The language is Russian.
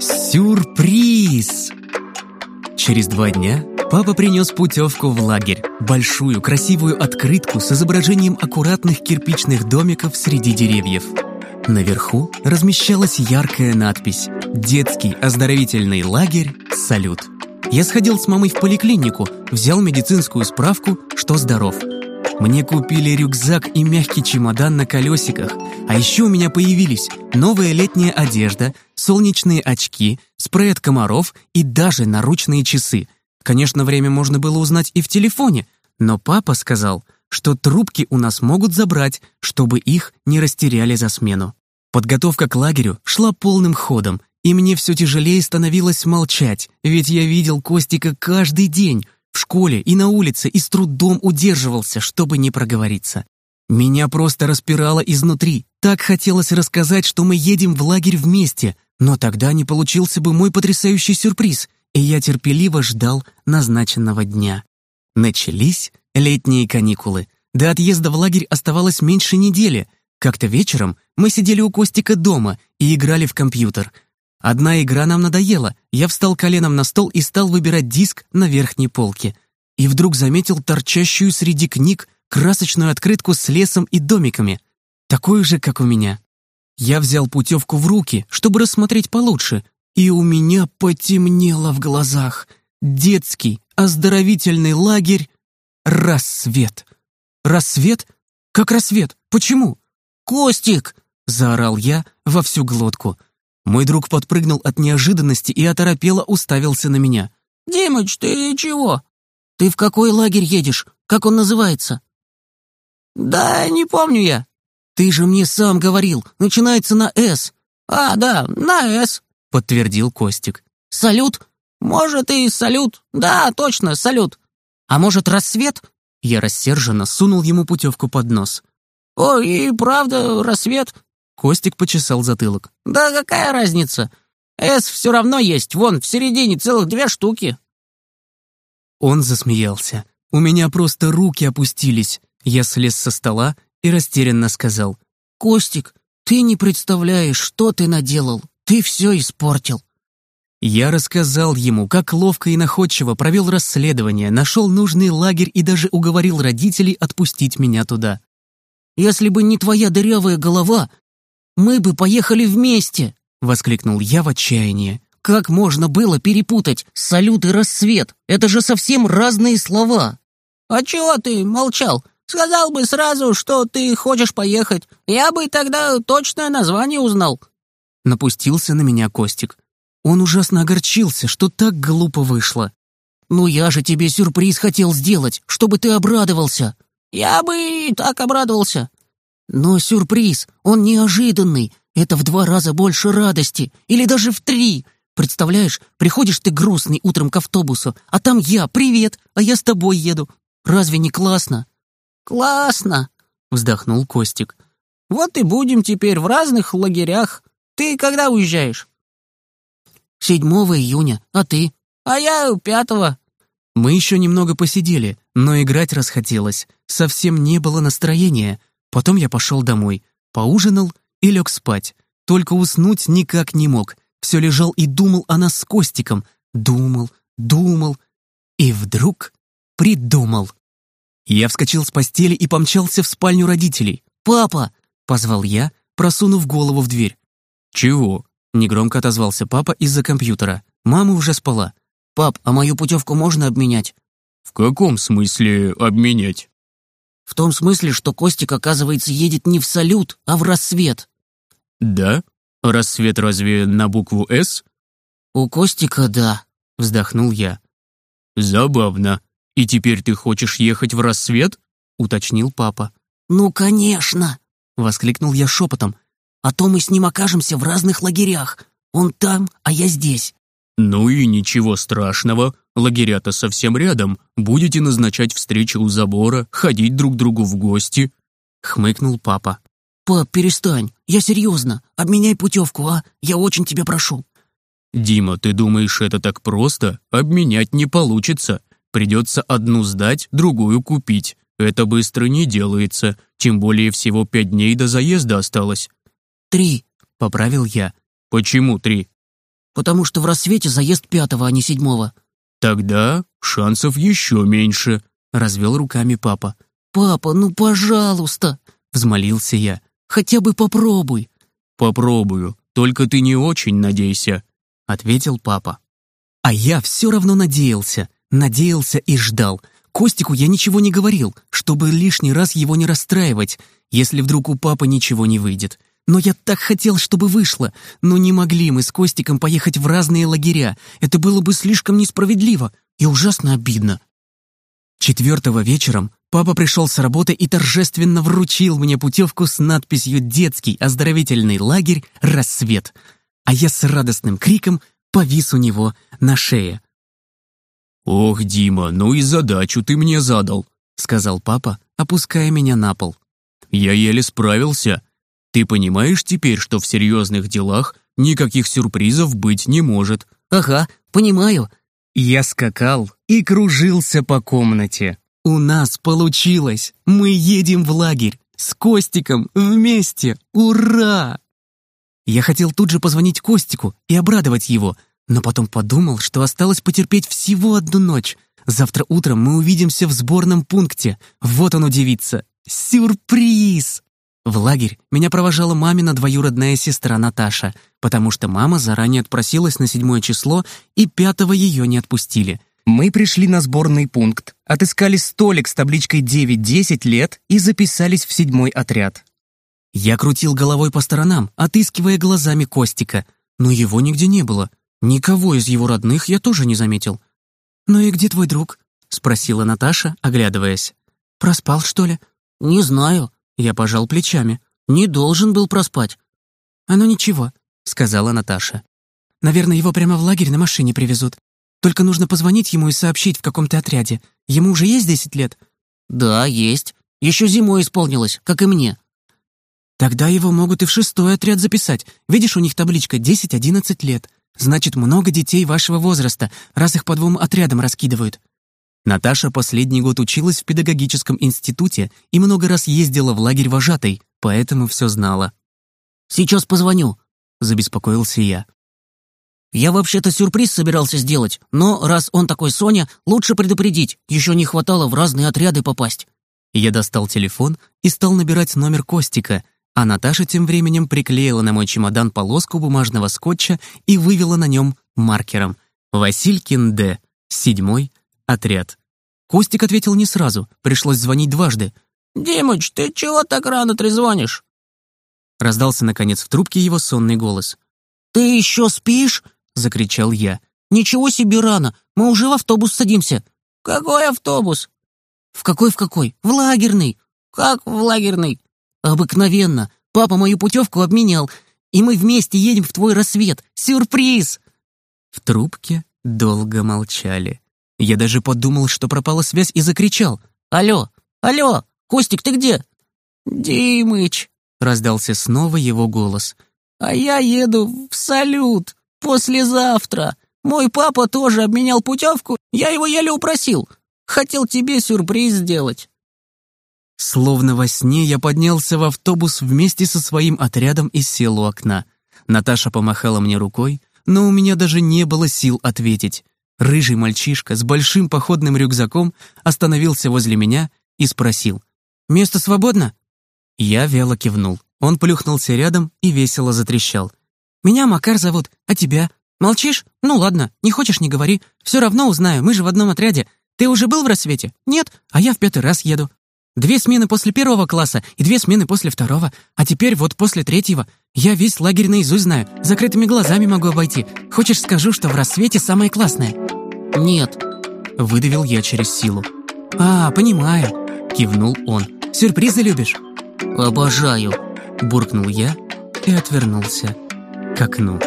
Сюрприз! Через два дня папа принес путевку в лагерь. Большую, красивую открытку с изображением аккуратных кирпичных домиков среди деревьев. Наверху размещалась яркая надпись «Детский оздоровительный лагерь. Салют». Я сходил с мамой в поликлинику, взял медицинскую справку, что здоров. Мне купили рюкзак и мягкий чемодан на колесиках, а еще у меня появились новая летняя одежда, солнечные очки, спрей от комаров и даже наручные часы. Конечно, время можно было узнать и в телефоне, но папа сказал, что трубки у нас могут забрать, чтобы их не растеряли за смену. Подготовка к лагерю шла полным ходом, и мне все тяжелее становилось молчать, ведь я видел Костика каждый день, в школе и на улице, и с трудом удерживался, чтобы не проговориться. Меня просто распирало изнутри. Так хотелось рассказать, что мы едем в лагерь вместе, но тогда не получился бы мой потрясающий сюрприз, и я терпеливо ждал назначенного дня. Начались летние каникулы. До отъезда в лагерь оставалось меньше недели. Как-то вечером мы сидели у Костика дома и играли в компьютер — Одна игра нам надоела. Я встал коленом на стол и стал выбирать диск на верхней полке. И вдруг заметил торчащую среди книг красочную открытку с лесом и домиками. Такую же, как у меня. Я взял путевку в руки, чтобы рассмотреть получше, и у меня потемнело в глазах. Детский, оздоровительный лагерь «Рассвет». «Рассвет? Как рассвет? Почему?» «Костик!» — заорал я во всю глотку — мой друг подпрыгнул от неожиданности и оторопело уставился на меня. «Димыч, ты чего? Ты в какой лагерь едешь? Как он называется?» «Да не помню я». «Ты же мне сам говорил, начинается на «С». «А, да, на «С», — подтвердил Костик. «Салют? Может, и салют. Да, точно, салют. А может, рассвет?» Я рассерженно сунул ему путевку под нос. «Ой, и правда, рассвет. Костик почесал затылок. «Да какая разница? «С» все равно есть, вон, в середине целых две штуки». Он засмеялся. У меня просто руки опустились. Я слез со стола и растерянно сказал. «Костик, ты не представляешь, что ты наделал. Ты все испортил». Я рассказал ему, как ловко и находчиво провел расследование, нашел нужный лагерь и даже уговорил родителей отпустить меня туда. «Если бы не твоя дырявая голова, мы бы поехали вместе!» — воскликнул я в отчаянии. «Как можно было перепутать салют и рассвет? Это же совсем разные слова!» «А чего ты молчал? Сказал бы сразу, что ты хочешь поехать. Я бы тогда точное название узнал». Напустился на меня Костик. Он ужасно огорчился, что так глупо вышло. «Ну я же тебе сюрприз хотел сделать, чтобы ты обрадовался». «Я бы и так обрадовался. Но сюрприз, он неожиданный. Это в два раза больше радости. Или даже в три. Представляешь, приходишь ты грустный утром к автобусу, а там я, привет, а я с тобой еду. Разве не классно? Классно, вздохнул Костик. Вот и будем теперь в разных лагерях. Ты когда уезжаешь? 7 июня, а ты? А я пятого. Мы еще немного посидели, но играть расхотелось. Совсем не было настроения. Потом я пошел домой, поужинал и лег спать. Только уснуть никак не мог. Все лежал и думал о нас с Костиком. Думал, думал. И вдруг придумал. Я вскочил с постели и помчался в спальню родителей. «Папа!» — позвал я, просунув голову в дверь. «Чего?» — негромко отозвался папа из-за компьютера. Мама уже спала. «Пап, а мою путевку можно обменять?» «В каком смысле обменять?» В том смысле, что Костик, оказывается, едет не в салют, а в рассвет. Да? Рассвет разве на букву «С»? У Костика да, вздохнул я. Забавно. И теперь ты хочешь ехать в рассвет? Уточнил папа. Ну, конечно, воскликнул я шепотом. А то мы с ним окажемся в разных лагерях. Он там, а я здесь. Ну и ничего страшного. Лагеря-то совсем рядом. Будете назначать встречи у забора, ходить друг другу в гости», — хмыкнул папа. «Пап, перестань. Я серьезно. Обменяй путевку, а? Я очень тебя прошу». «Дима, ты думаешь, это так просто? Обменять не получится. Придется одну сдать, другую купить. Это быстро не делается, тем более всего пять дней до заезда осталось». «Три», — поправил я. «Почему три?» потому что в рассвете заезд пятого, а не седьмого». «Тогда шансов еще меньше», — развел руками папа. «Папа, ну пожалуйста!» — взмолился я. «Хотя бы попробуй». «Попробую, только ты не очень надейся», — ответил папа. А я все равно надеялся, надеялся и ждал. Костику я ничего не говорил, чтобы лишний раз его не расстраивать, если вдруг у папы ничего не выйдет. Но я так хотел, чтобы вышло. Но не могли мы с Костиком поехать в разные лагеря. Это было бы слишком несправедливо и ужасно обидно. Четвертого вечером папа пришел с работы и торжественно вручил мне путевку с надписью «Детский оздоровительный лагерь «Рассвет». А я с радостным криком повис у него на шее. «Ох, Дима, ну и задачу ты мне задал», — сказал папа, опуская меня на пол. «Я еле справился. Ты понимаешь теперь, что в серьезных делах никаких сюрпризов быть не может?» «Ага, понимаю». Я скакал и кружился по комнате. «У нас получилось! Мы едем в лагерь! С Костиком вместе! Ура!» Я хотел тут же позвонить Костику и обрадовать его, но потом подумал, что осталось потерпеть всего одну ночь. Завтра утром мы увидимся в сборном пункте. Вот он удивится. Сюрприз! В лагерь меня провожала мамина двоюродная сестра Наташа, потому что мама заранее отпросилась на седьмое число, и пятого ее не отпустили. Мы пришли на сборный пункт, отыскали столик с табличкой 9-10 лет и записались в седьмой отряд. Я крутил головой по сторонам, отыскивая глазами Костика, но его нигде не было. Никого из его родных я тоже не заметил. «Ну и где твой друг?» — спросила Наташа, оглядываясь. «Проспал, что ли?» «Не знаю», я пожал плечами. «Не должен был проспать». «Оно ничего», — сказала Наташа. «Наверное, его прямо в лагерь на машине привезут. Только нужно позвонить ему и сообщить, в каком ты отряде. Ему уже есть десять лет?» «Да, есть. Еще зимой исполнилось, как и мне». «Тогда его могут и в шестой отряд записать. Видишь, у них табличка десять-одиннадцать лет. Значит, много детей вашего возраста, раз их по двум отрядам раскидывают. Наташа последний год училась в педагогическом институте и много раз ездила в лагерь вожатой, поэтому все знала. «Сейчас позвоню», — забеспокоился я. «Я вообще-то сюрприз собирался сделать, но раз он такой Соня, лучше предупредить, еще не хватало в разные отряды попасть». Я достал телефон и стал набирать номер Костика, а Наташа тем временем приклеила на мой чемодан полоску бумажного скотча и вывела на нем маркером «Василькин Д. Седьмой отряд. Костик ответил не сразу, пришлось звонить дважды. «Димыч, ты чего так рано трезвонишь?» Раздался, наконец, в трубке его сонный голос. «Ты еще спишь?» — закричал я. «Ничего себе рано, мы уже в автобус садимся». «Какой автобус?» «В какой, в какой? В лагерный». «Как в лагерный?» «Обыкновенно. Папа мою путевку обменял, и мы вместе едем в твой рассвет. Сюрприз!» В трубке долго молчали. Я даже подумал, что пропала связь и закричал. «Алло! Алло! Костик, ты где?» «Димыч!» — раздался снова его голос. «А я еду в салют послезавтра. Мой папа тоже обменял путевку, я его еле упросил. Хотел тебе сюрприз сделать». Словно во сне я поднялся в автобус вместе со своим отрядом и сел у окна. Наташа помахала мне рукой, но у меня даже не было сил ответить. Рыжий мальчишка с большим походным рюкзаком остановился возле меня и спросил. «Место свободно?» Я вяло кивнул. Он плюхнулся рядом и весело затрещал. «Меня Макар зовут, а тебя? Молчишь? Ну ладно, не хочешь, не говори. Все равно узнаю, мы же в одном отряде. Ты уже был в рассвете? Нет, а я в пятый раз еду. Две смены после первого класса и две смены после второго, а теперь вот после третьего. Я весь лагерь наизусть знаю, закрытыми глазами могу обойти. Хочешь, скажу, что в рассвете самое классное?» «Нет», — выдавил я через силу. «А, понимаю», — кивнул он. «Сюрпризы любишь?» «Обожаю», — буркнул я и отвернулся к окну.